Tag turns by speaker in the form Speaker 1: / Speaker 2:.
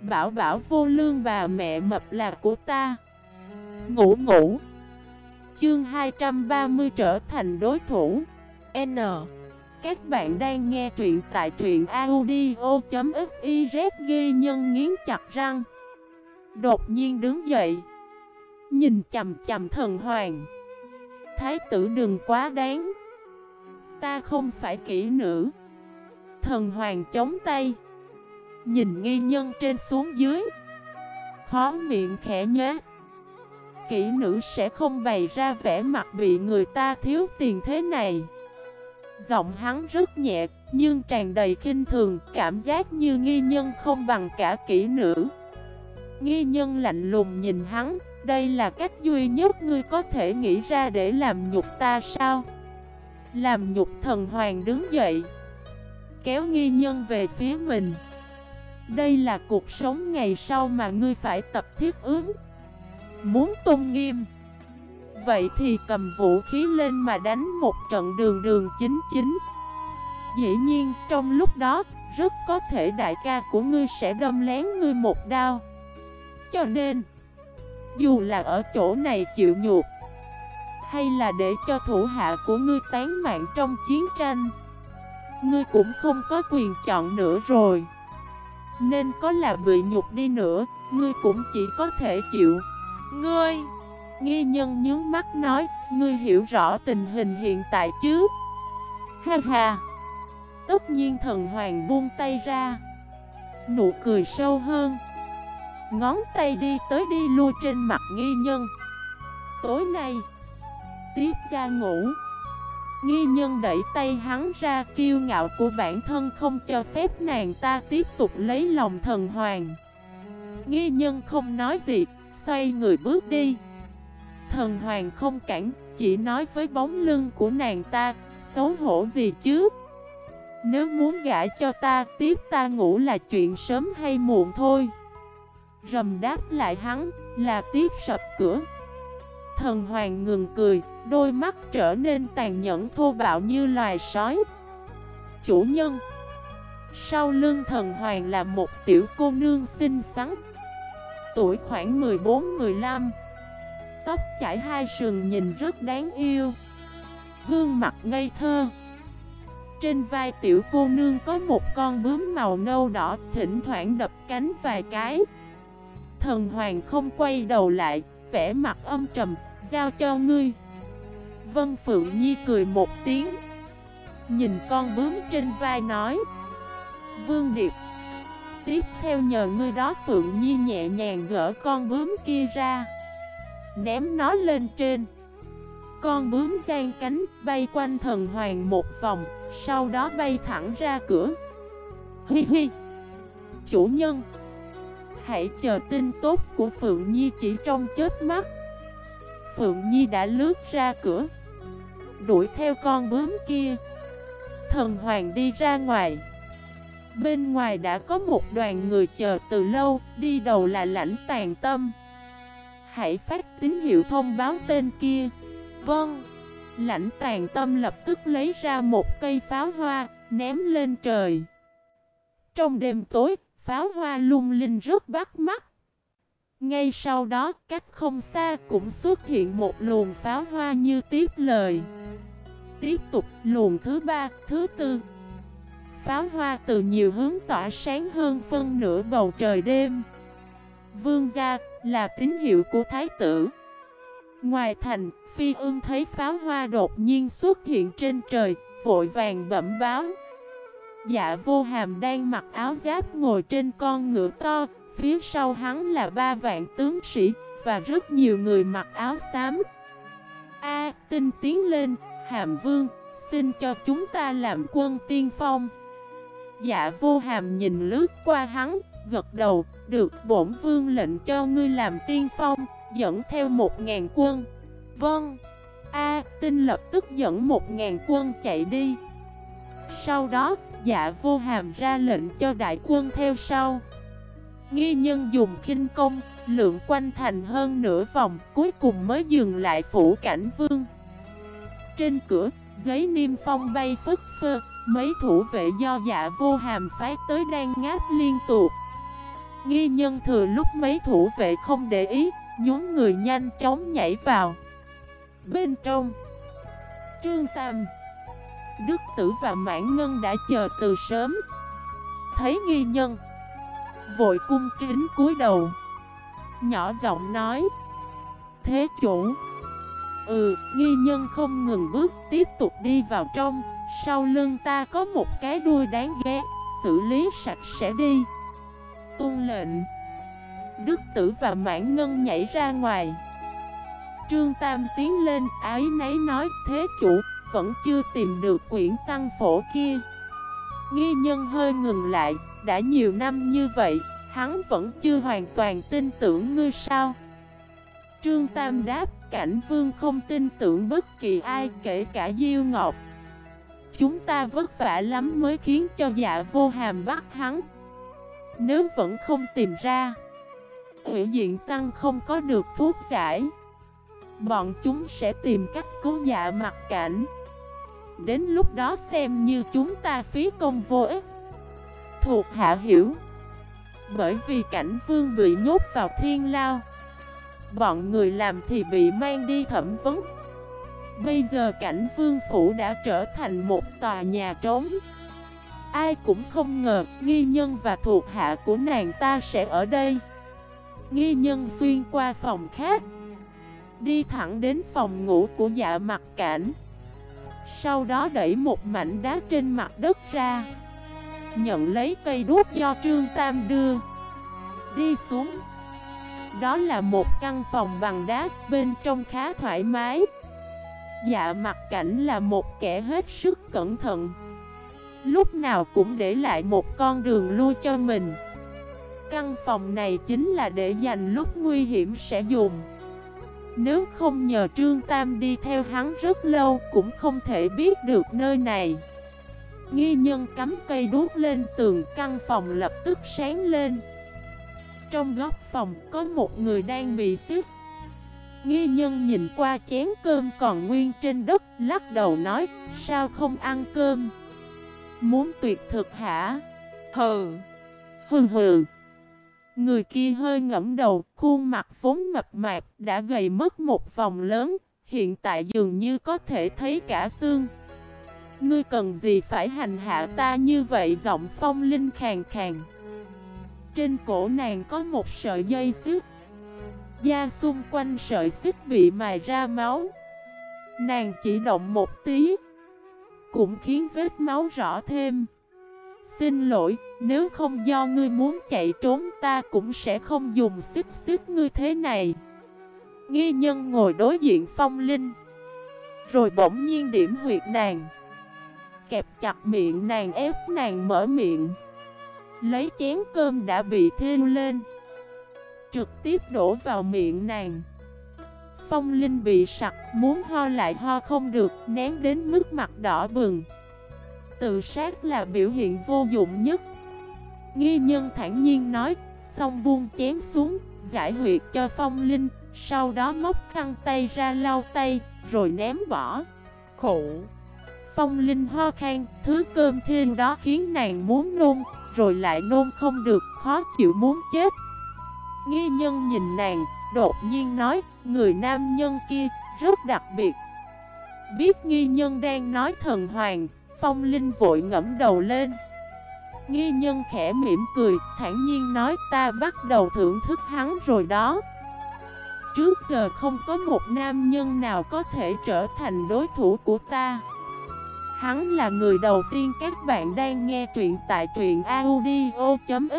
Speaker 1: Bảo bảo vô lương bà mẹ mập là của ta. Ngủ ngủ. Chương 230 trở thành đối thủ. N. Các bạn đang nghe truyện tại truyện audio.xyz ghi nhân nghiến chặt răng. Đột nhiên đứng dậy. Nhìn chầm chầm thần hoàng. Thái tử đừng quá đáng. Ta không phải kỹ nữ. Thần hoàng chống tay Nhìn nghi nhân trên xuống dưới. Khó miệng khẽ nhớ Kỹ nữ sẽ không bày ra vẻ mặt bị người ta thiếu tiền thế này. Giọng hắn rất nhẹ, Nhưng tràn đầy kinh thường, Cảm giác như nghi nhân không bằng cả kỹ nữ. Nghi nhân lạnh lùng nhìn hắn, Đây là cách duy nhất ngươi có thể nghĩ ra để làm nhục ta sao? Làm nhục thần hoàng đứng dậy, Kéo nghi nhân về phía mình đây là cuộc sống ngày sau mà ngươi phải tập thiết ứng Muốn tôn nghiêm. Vậy thì cầm vũ khí lên mà đánh một trận đường đường chính chính. Dĩ nhiên, trong lúc đó, Rất có thể đại ca của ngươi sẽ đâm lén ngươi một đao. Cho nên, Dù là ở chỗ này chịu nhục, Hay là để cho thủ hạ của ngươi tán mạng trong chiến tranh, Ngươi cũng không có quyền chọn nữa rồi nên có là bị nhục đi nữa, Ngươi cũng chỉ có thể chịu. Ngươi, Nghi nhân nhướng mắt nói, Ngươi hiểu rõ tình hình hiện tại chứ? Ha ha. Tất nhiên thần hoàng buông tay ra. Nụ cười sâu hơn. Ngón tay đi tới đi lui trên mặt nghi nhân. Tối nay Tiếp ra ngủ. Nghi nhân đẩy tay hắn ra kiêu ngạo của bản thân không cho phép nàng ta tiếp tục lấy lòng thần hoàng. Nghi nhân không nói gì, xoay người bước đi. Thần hoàng không cản, chỉ nói với bóng lưng của nàng ta, xấu hổ gì chứ? Nếu muốn gả cho ta, tiếp ta ngủ là chuyện sớm hay muộn thôi. Rầm đáp lại hắn, là tiếp sập cửa. Thần hoàng ngừng cười, đôi mắt trở nên tàn nhẫn thô bạo như loài sói. Chủ nhân, Sau lưng thần hoàng là một tiểu cô nương xinh xắn, Tuổi khoảng 14-15 Tóc chảy hai sườn nhìn rất đáng yêu, Gương mặt ngây thơ. Trên vai tiểu cô nương có một con bướm màu nâu đỏ Thỉnh thoảng đập cánh vài cái. Thần hoàng không quay đầu lại Vẽ mặt âm trầm, Giao cho ngươi. Vân Phượng Nhi cười một tiếng. Nhìn con bướm trên vai nói. Vương Điệp, Tiếp theo nhờ ngươi đó Phượng Nhi nhẹ nhàng gỡ con bướm kia ra. Ném nó lên trên. Con bướm gian cánh bay quanh thần hoàng một vòng, Sau đó bay thẳng ra cửa. Hi hi. Chủ nhân, Hãy chờ tin tốt của Phượng Nhi chỉ trong chết mắt. Phượng Nhi đã lướt ra cửa. Đuổi theo con bướm kia. Thần Hoàng đi ra ngoài. Bên ngoài đã có một đoàn người chờ từ lâu, Đi đầu là lãnh tàn tâm. Hãy phát tín hiệu thông báo tên kia. Vâng. Lãnh tàn tâm lập tức lấy ra một cây pháo hoa, Ném lên trời. Trong đêm tối, Pháo hoa lung linh rất bắt mắt ngay sau đó, cách không xa cũng xuất hiện một luồng pháo hoa như tiếp lời. Tiếp tục luồng thứ ba, thứ tư. Pháo hoa từ nhiều hướng tỏa sáng hơn phân nửa bầu trời đêm. Vương gia là tín hiệu của thái tử. Ngoài thành, Phi ương thấy pháo hoa đột nhiên xuất hiện trên trời, vội vàng bẩm báo. Dạ vô hàm đang mặc áo giáp ngồi trên con ngựa to, Phía sau hắn là ba vạn tướng sĩ và rất nhiều người mặc áo xám. A, tinh tiến lên, Hàm Vương, xin cho chúng ta làm quân tiên phong. Dạ vô hàm nhìn lướt qua hắn, gật đầu, được bổn vương lệnh cho ngươi làm tiên phong, dẫn theo một ngàn quân. Vâng, A, tinh lập tức dẫn một ngàn quân chạy đi. Sau đó, dạ vô hàm ra lệnh cho đại quân theo sau. Nghi nhân dùng kinh công, lượng quanh thành hơn nửa vòng, cuối cùng mới dừng lại phủ cảnh vương. Trên cửa, giấy niêm phong bay phất phơ, mấy thủ vệ do dạ vô hàm phái tới đang ngáp liên tục. Nghi nhân thừa lúc mấy thủ vệ không để ý Nhún người nhanh chóng nhảy vào Bên trong Trương Tam Đức Tử và Mãn Ngân đã chờ từ sớm Thấy nghi nhân Vội cung kính cúi đầu. Nhỏ giọng nói Thế chủ. Ừ, nghi nhân không ngừng bước tiếp tục đi vào trong. Sau lưng ta có một cái đuôi đáng ghét Xử lý sạch sẽ đi. Tuân lệnh. Đức tử và mãn ngân nhảy ra ngoài. Trương Tam tiến lên ái nấy nói Thế chủ vẫn chưa tìm được quyển tăng phổ kia. Nghi nhân hơi ngừng lại đã nhiều năm như vậy, Hắn vẫn chưa hoàn toàn tin tưởng ngươi sao? Trương Tam đáp, Cảnh vương không tin tưởng bất kỳ ai kể cả Diêu Ngọc. Chúng ta vất vả lắm mới khiến cho dạ vô hàm bắt hắn. Nếu vẫn không tìm ra Ủy diện tăng không có được thuốc giải. Bọn chúng sẽ tìm cách cứu dạ mặt cảnh. Đến lúc đó xem như chúng ta phí công vô ích. Thuộc hạ hiểu. Bởi vì cảnh vương bị nhốt vào thiên lao, Bọn người làm thì bị mang đi thẩm vấn. Bây giờ cảnh vương phủ đã trở thành một tòa nhà trống. Ai cũng không ngờ nghi nhân và thuộc hạ của nàng ta sẽ ở đây. Nghi nhân xuyên qua phòng khác, Đi thẳng đến phòng ngủ của dạ mặt cảnh. Sau đó đẩy một mảnh đá trên mặt đất ra. Nhận lấy cây đuốc do Trương Tam đưa. Đi xuống. Đó là một căn phòng bằng đá, Bên trong khá thoải mái. Dạ mặt cảnh là một kẻ hết sức cẩn thận. Lúc nào cũng để lại một con đường lui cho mình. Căn phòng này chính là để dành lúc nguy hiểm sẽ dùng. Nếu không nhờ Trương Tam đi theo hắn rất lâu cũng không thể biết được nơi này. Nghi nhân cắm cây đuốc lên tường, căn phòng lập tức sáng lên. Trong góc phòng có một người đang bị xếp Nghi nhân nhìn qua chén cơm còn nguyên trên đất, Lắc đầu nói, Sao không ăn cơm? Muốn tuyệt thực hả? Hừ. Hừ hừ. Người kia hơi ngẫm đầu, Khuôn mặt vốn mập mạp Đã gầy mất một vòng lớn, Hiện tại dường như có thể thấy cả xương. Ngươi cần gì phải hành hạ ta như vậy? Giọng phong linh khàng khàng Trên cổ nàng có một sợi dây xích. Da xung quanh sợi xích bị mài ra máu. Nàng chỉ động một tí Cũng khiến vết máu rõ thêm. Xin lỗi, nếu không do ngươi muốn chạy trốn ta cũng sẽ không dùng xích xích ngươi thế này. Nghi nhân ngồi đối diện phong linh. Rồi bỗng nhiên điểm huyệt nàng. Kẹp chặt miệng nàng ép nàng mở miệng. Lấy chén cơm đã bị thiêu lên. Trực tiếp đổ vào miệng nàng. Phong Linh bị sặc, Muốn ho lại ho không được, Nén đến mức mặt đỏ bừng. Tự sát là biểu hiện vô dụng nhất. Nghi nhân thản nhiên nói, Xong buông chén xuống, Giải huyệt cho Phong Linh, Sau đó móc khăn tay ra lau tay, Rồi ném bỏ. Khổ. Phong Linh ho khan Thứ cơm thiên đó khiến nàng muốn nôn Rồi lại nôn không được Khó chịu muốn chết Nghi nhân nhìn nàng, đột nhiên nói, người nam nhân kia, rất đặc biệt. Biết nghi nhân đang nói thần hoàng, phong linh vội ngẫm đầu lên. Nghi nhân khẽ mỉm cười, thản nhiên nói ta bắt đầu thưởng thức hắn rồi đó. Trước giờ không có một nam nhân nào có thể trở thành đối thủ của ta. Hắn là người đầu tiên các bạn đang nghe truyện tại truyện audio.fif